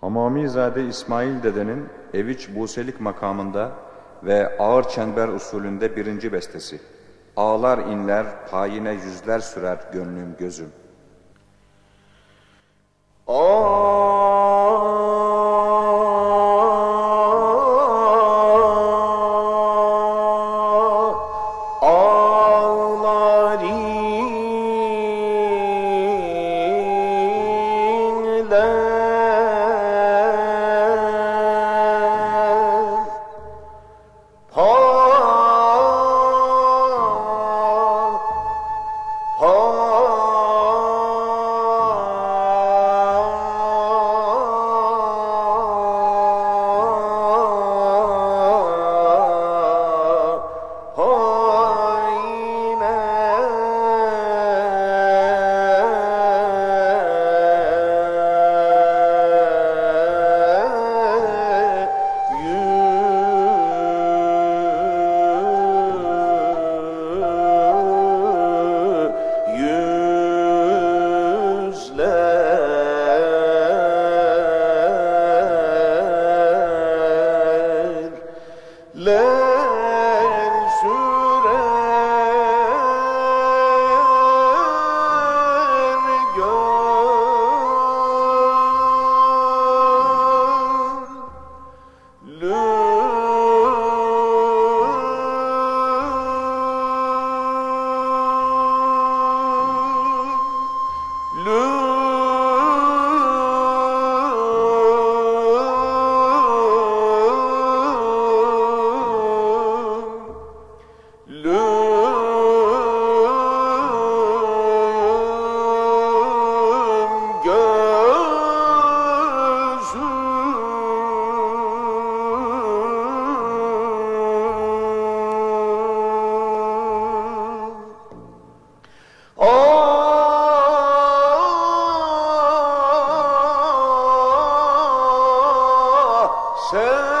Hamamizade İsmail dedenin Eviç Buselik makamında ve ağır çember usulünde birinci bestesi. Ağlar inler, payine yüzler sürer gönlüm gözüm. Ağlar 神。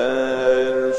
嗯